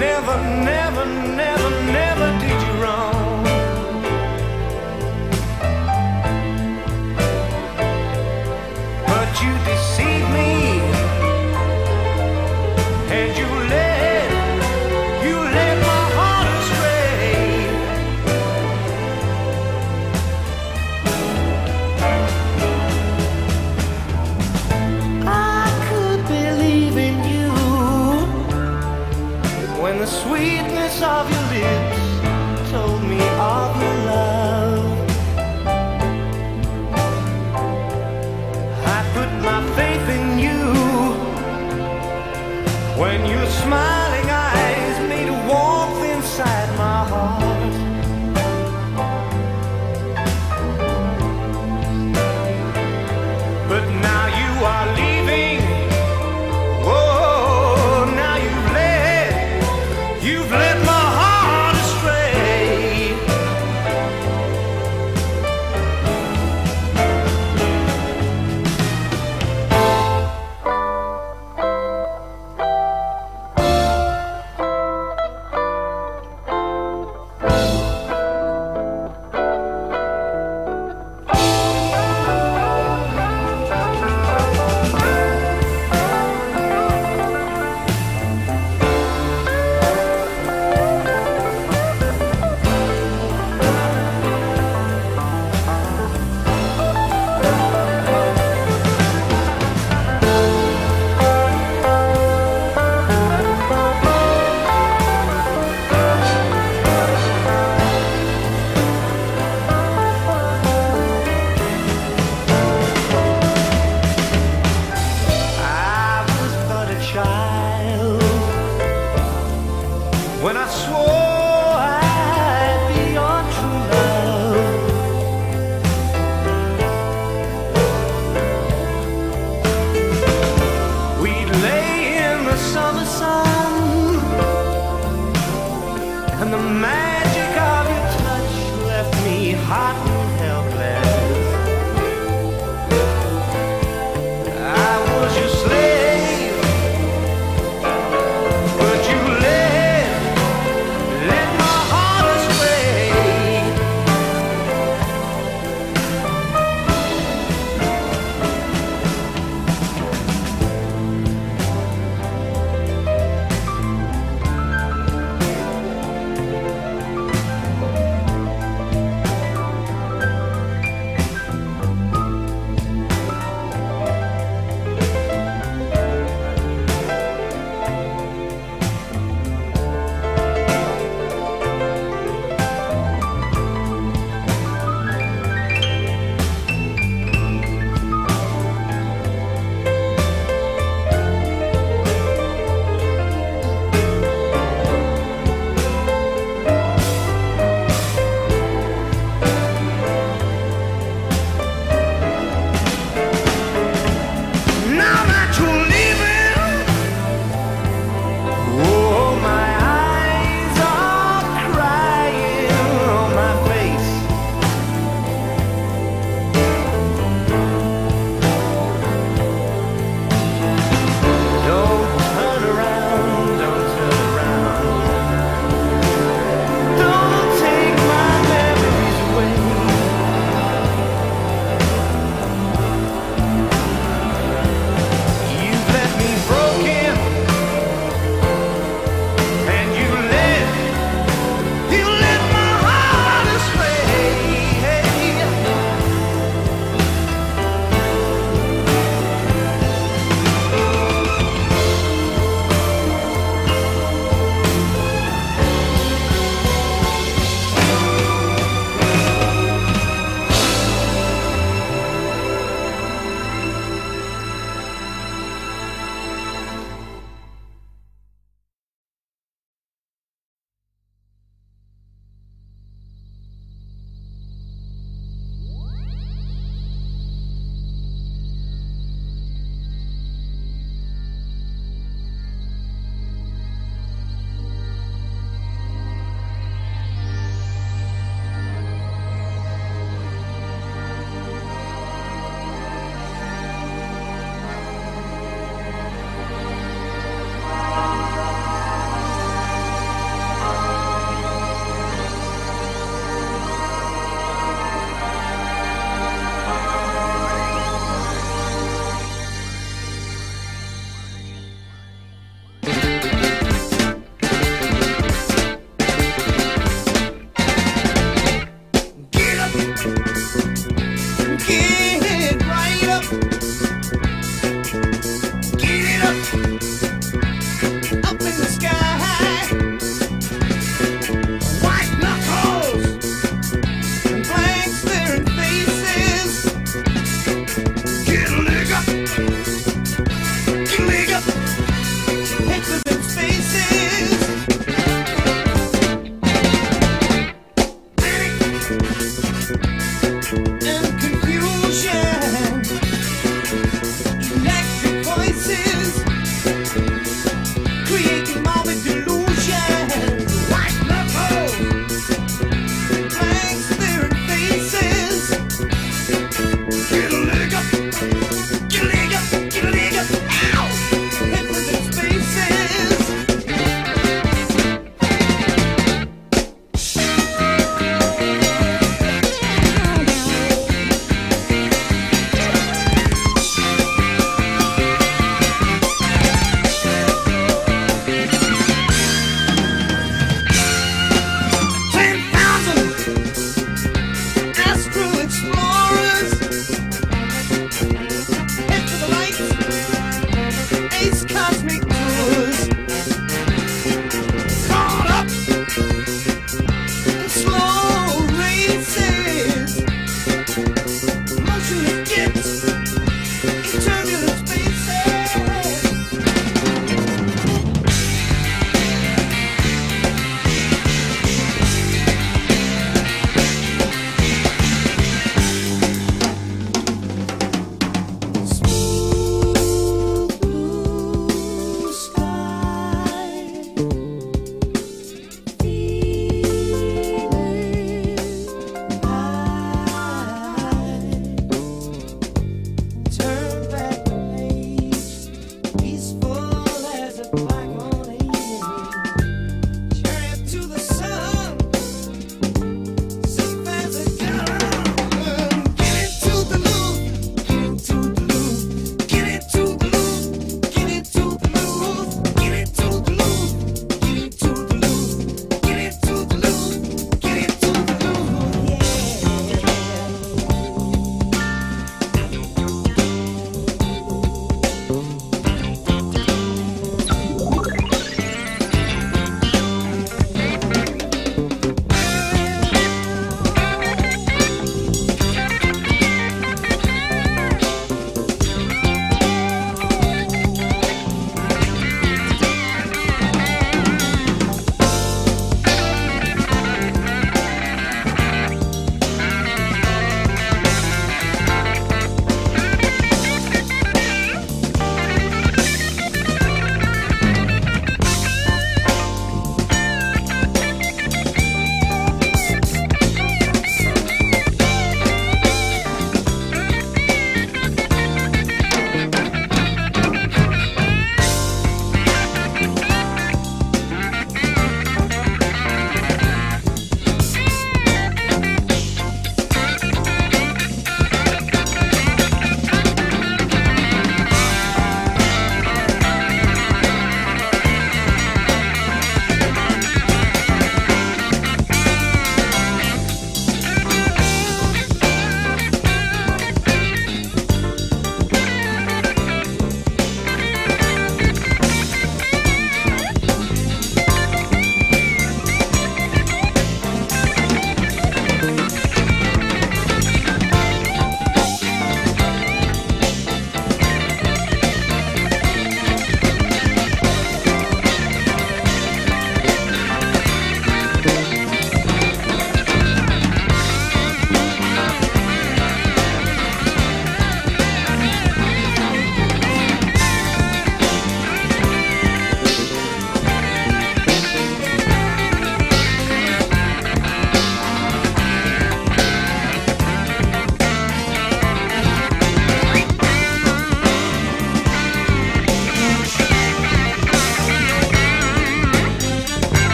never, never.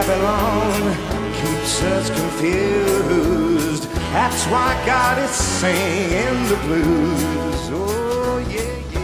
Babylon keeps us confused. That's why God is singing the blues. Oh, yeah. yeah.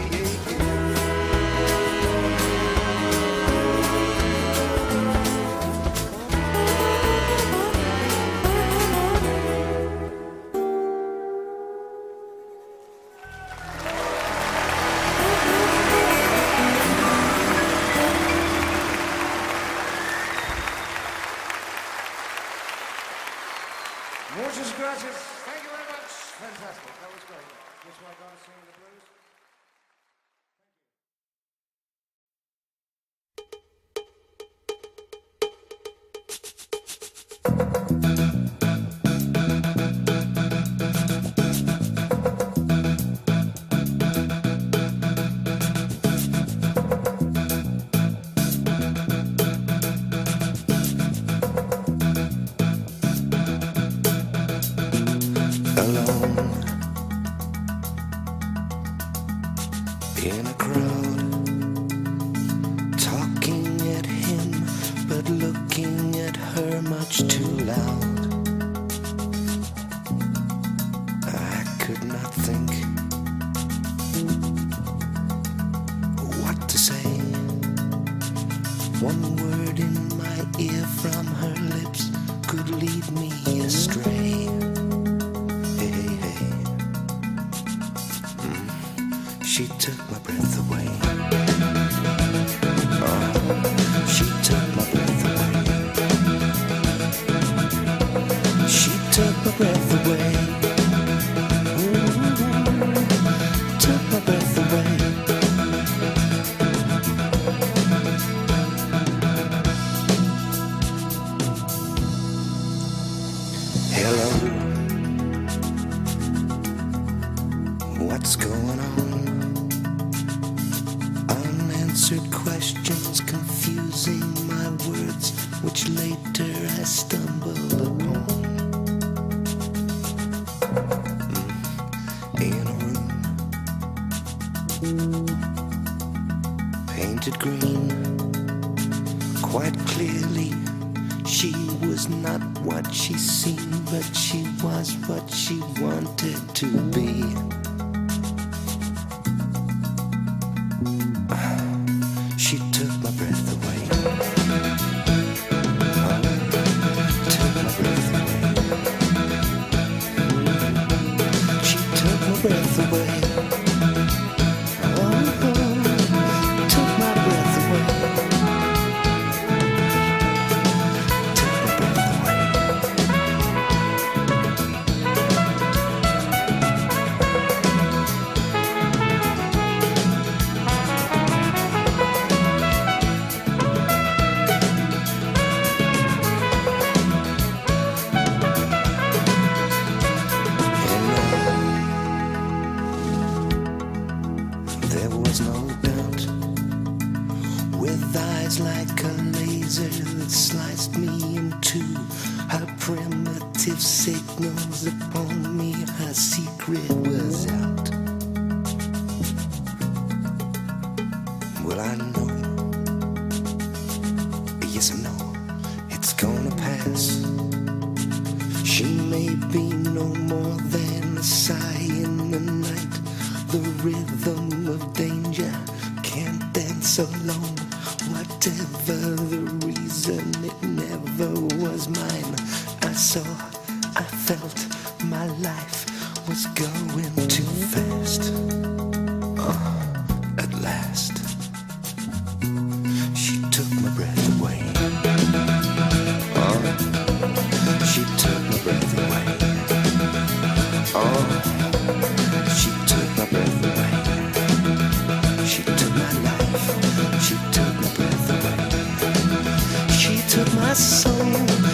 Of my soul.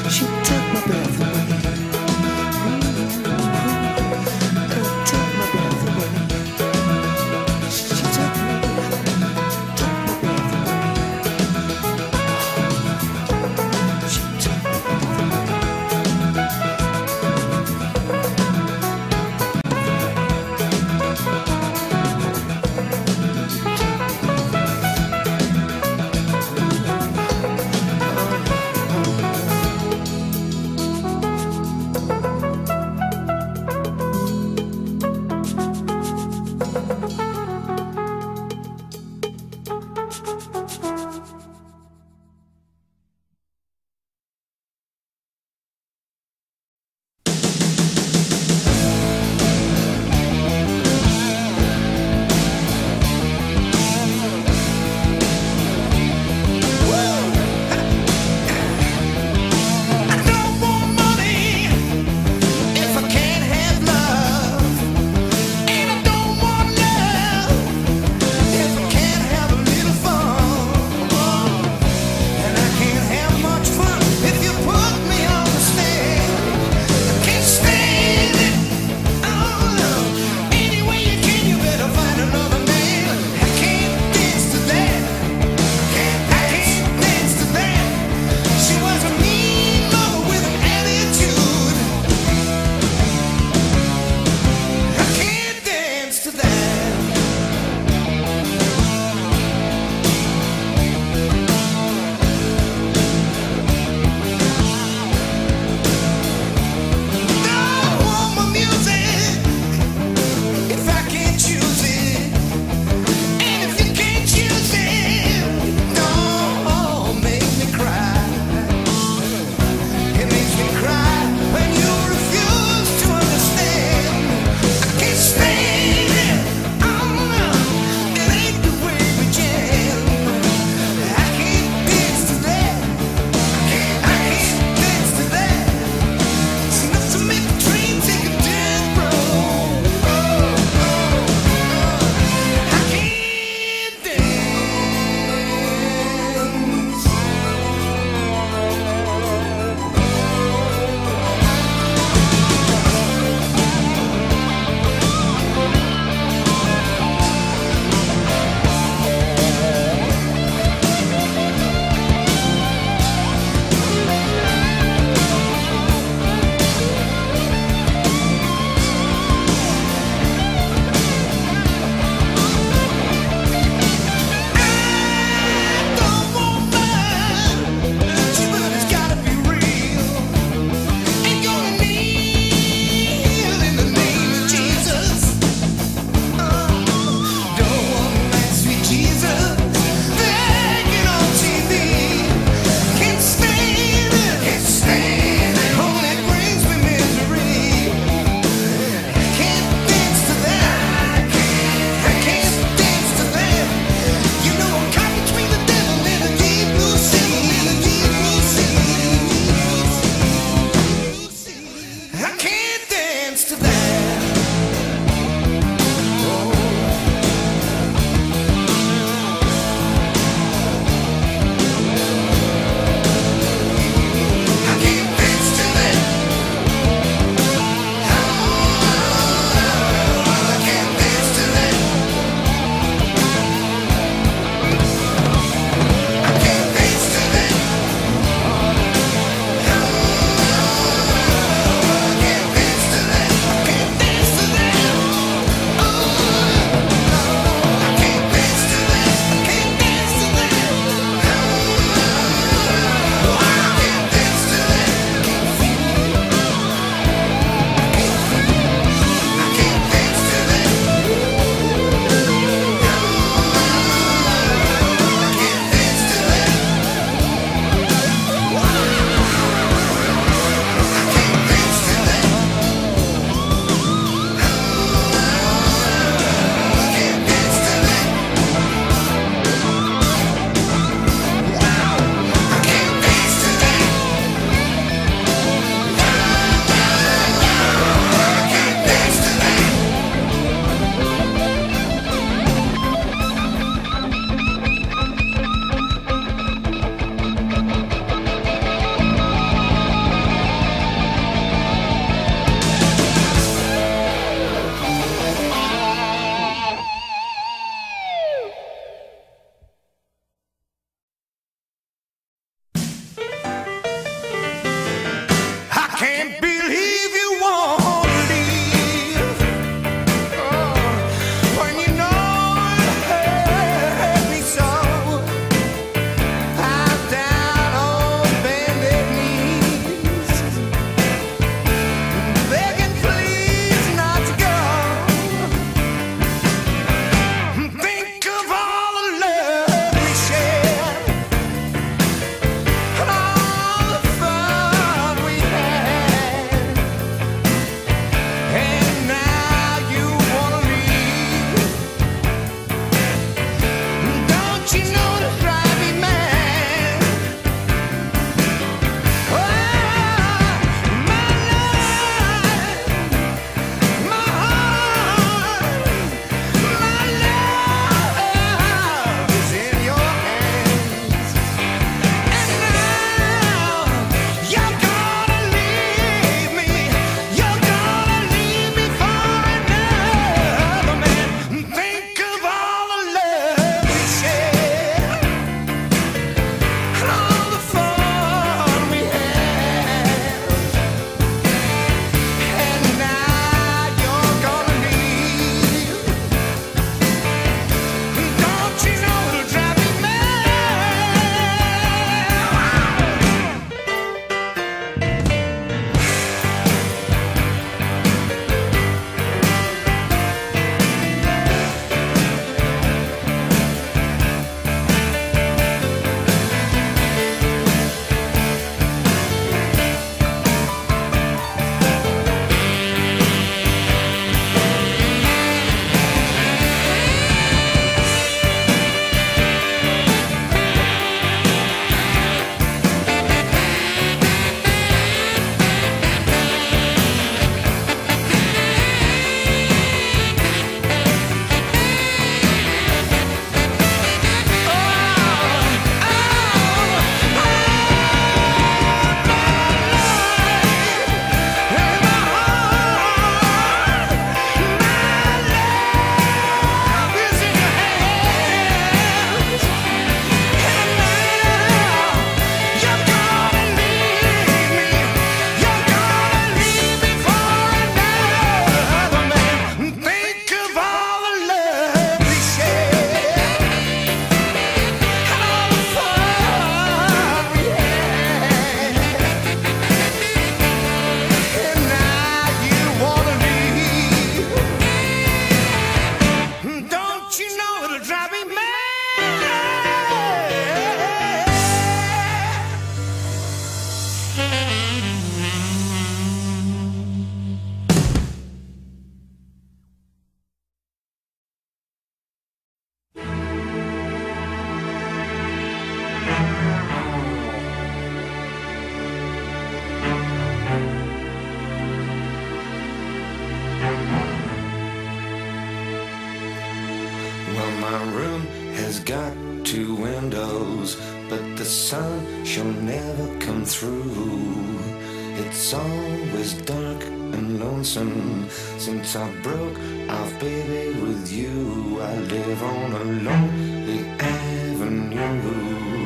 Since I broke off, baby, with you. I live on a lonely avenue.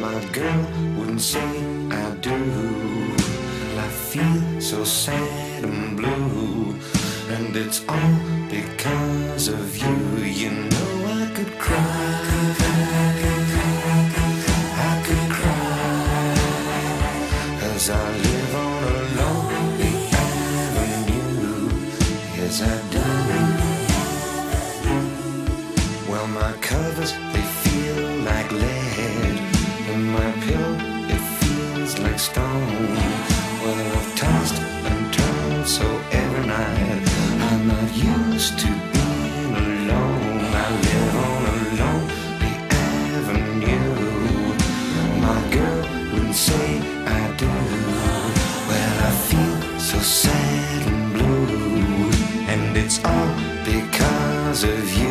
My girl wouldn't say I do. I feel so sad and blue, and it's all because of you. You know I could cry. Like stone. Well, I've tossed and turned so every night I'm not used to being alone. I live on a lonely avenue. My girl wouldn't say I do. Well, I feel so sad and blue, and it's all because of. You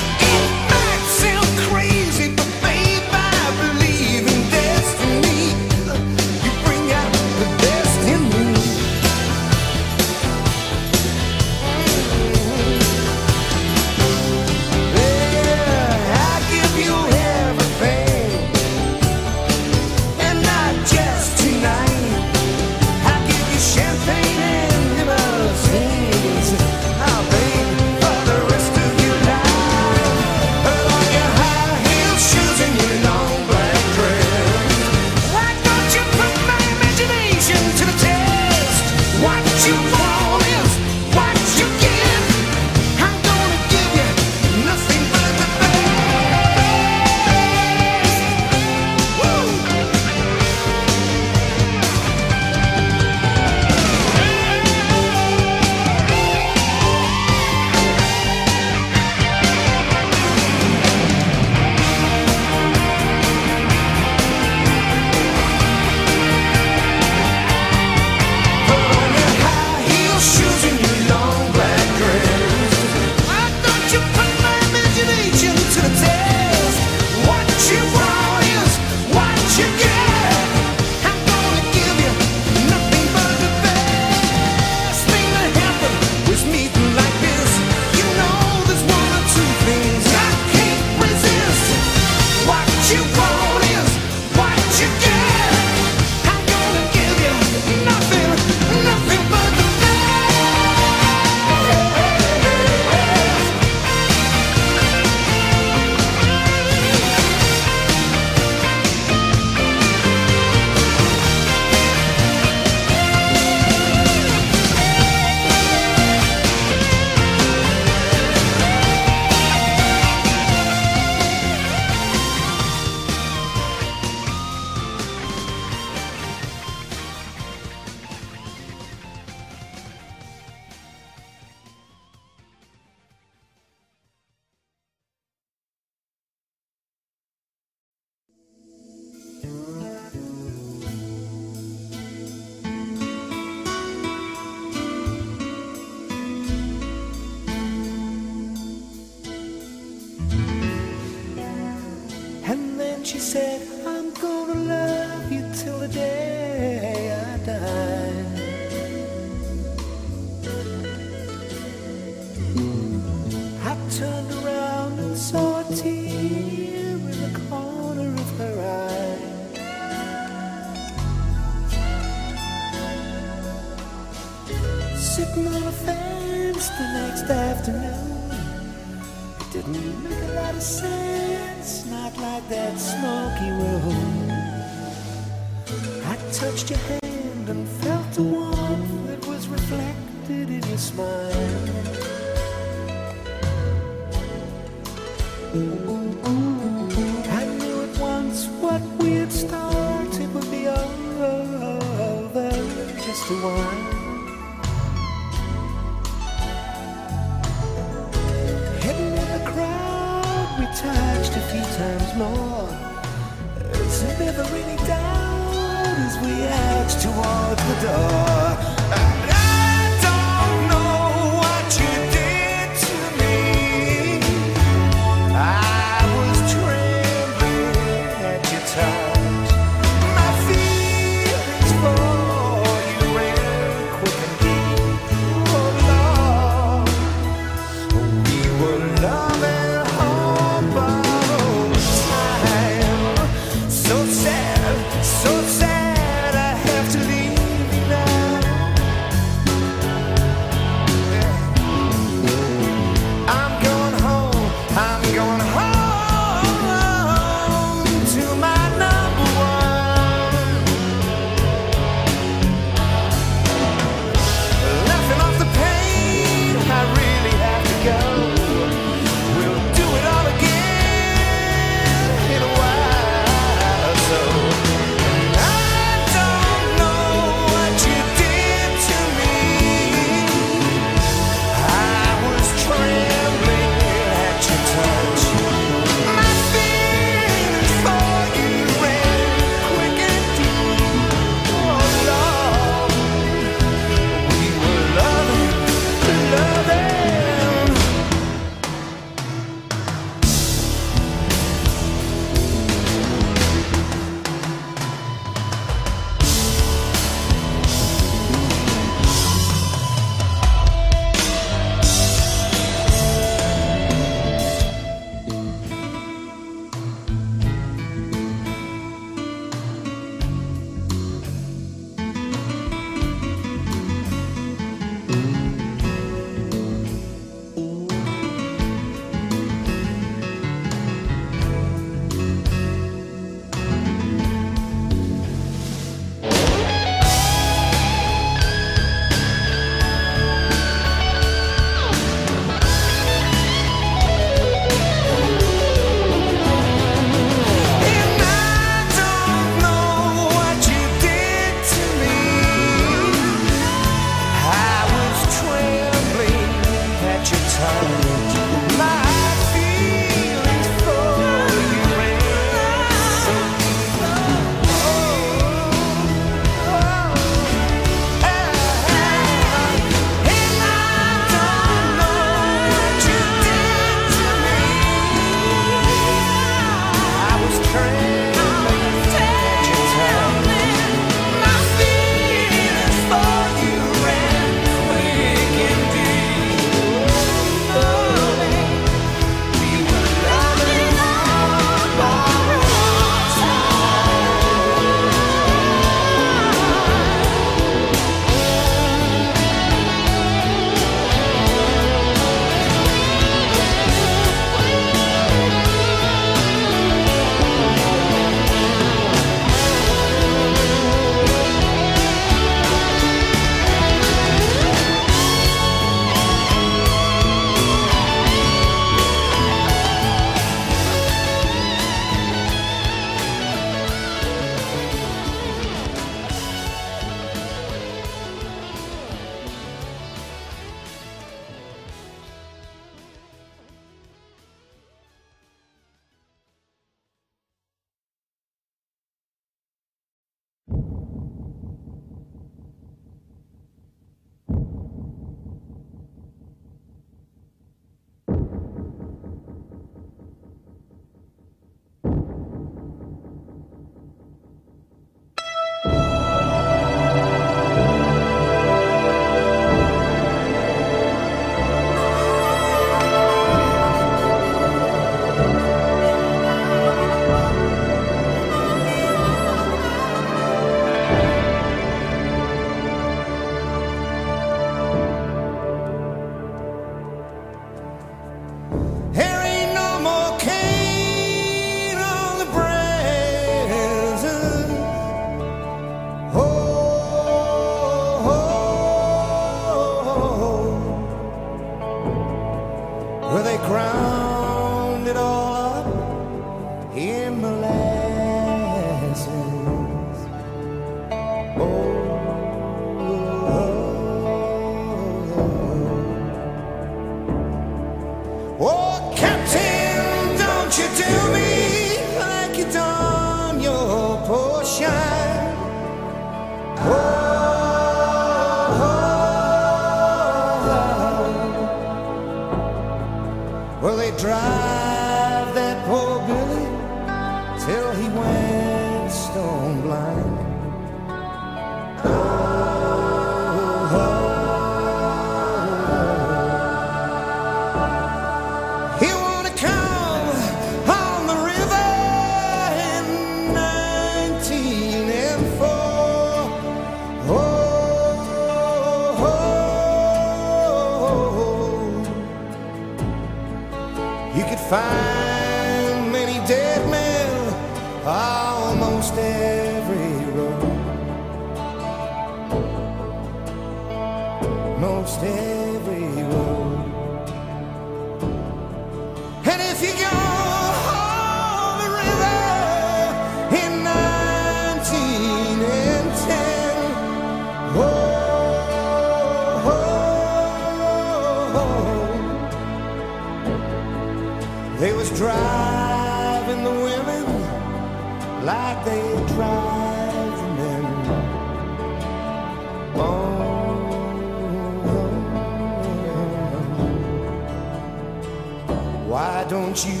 don't you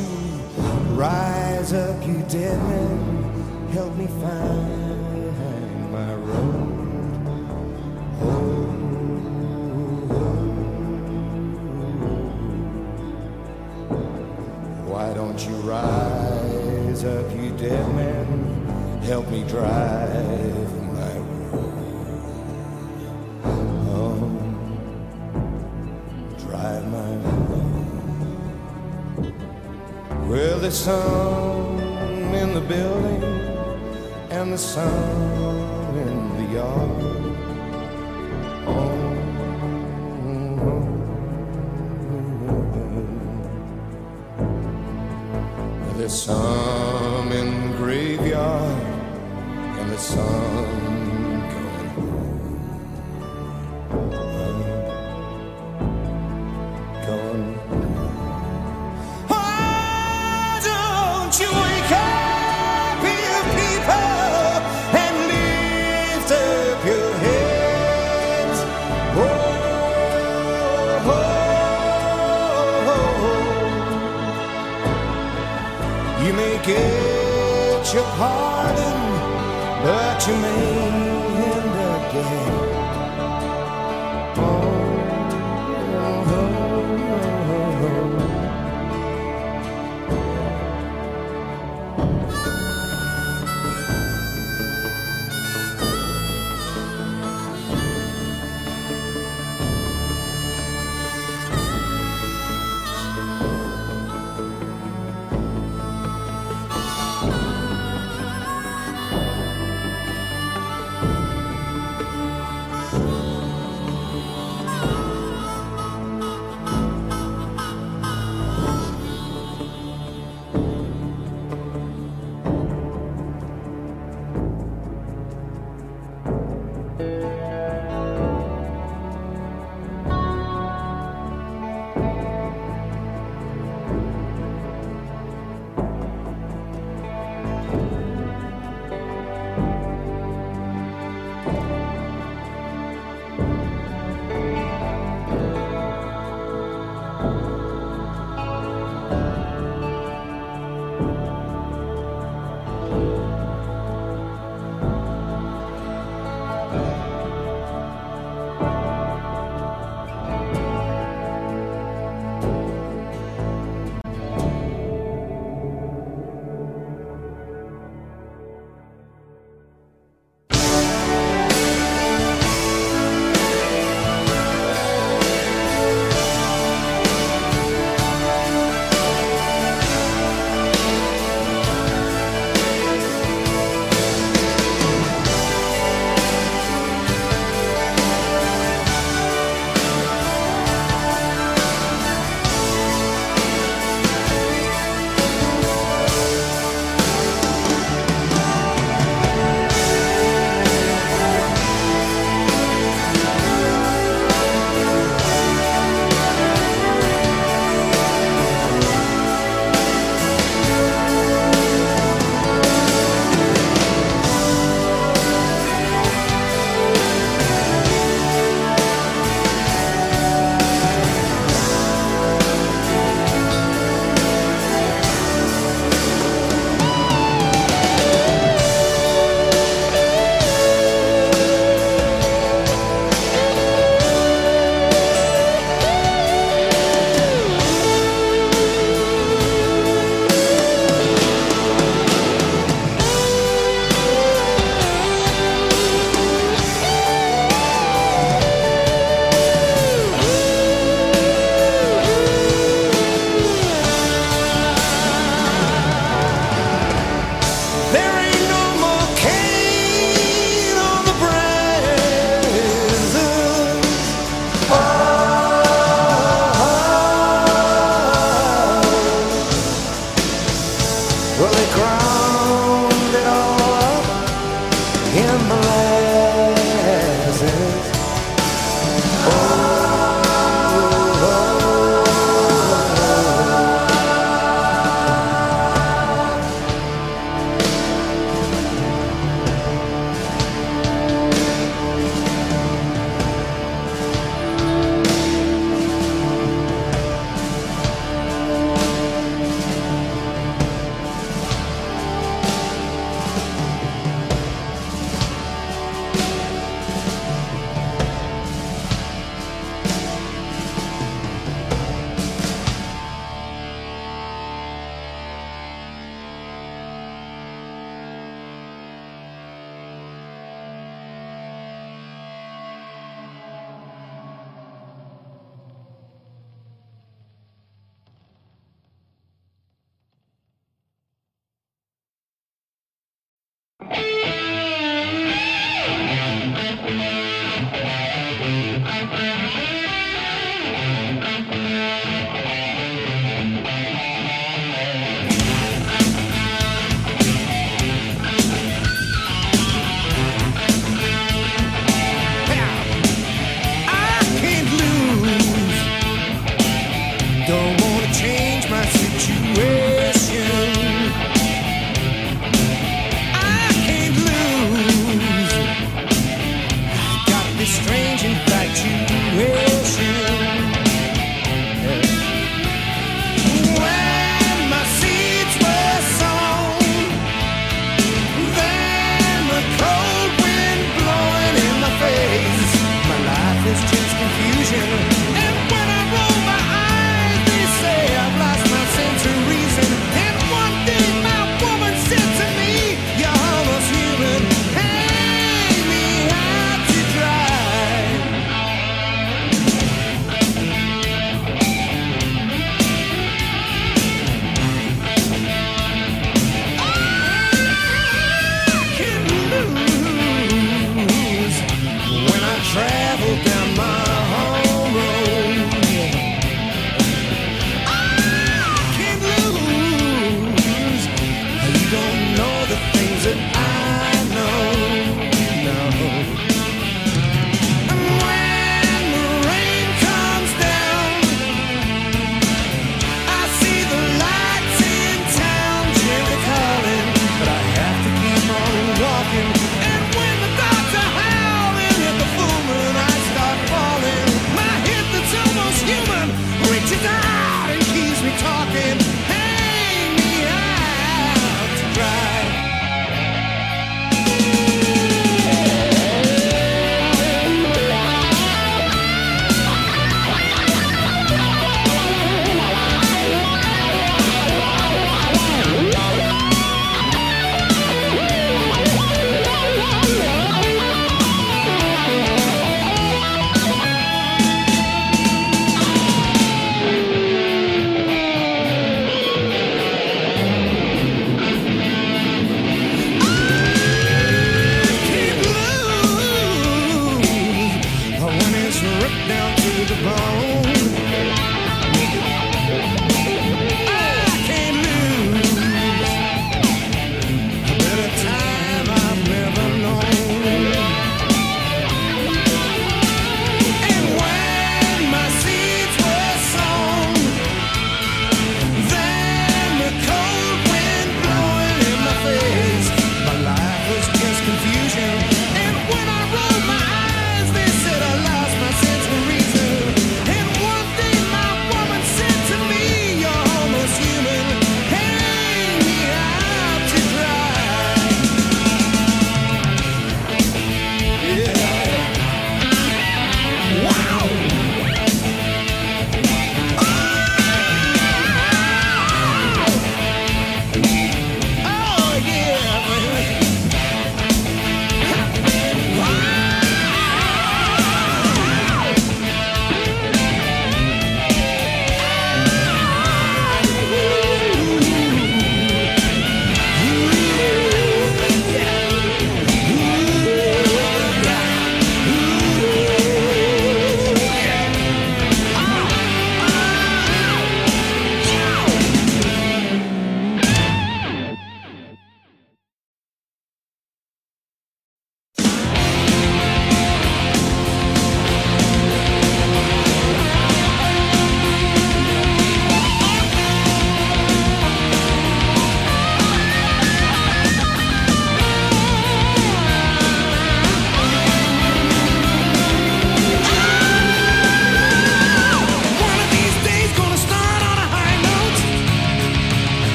rise up, you dead man? Help me find my road. Why don't you rise up, you dead man? Help me drive sun in the building and the sun in the yard.